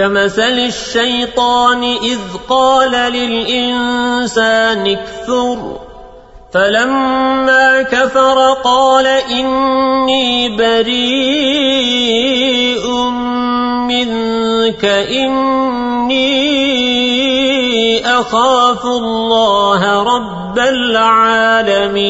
كمثل الشيطان إذ قال للإنسان أكثر فلما كفر قال إني بريء منك إني أخاف الله رب العالمين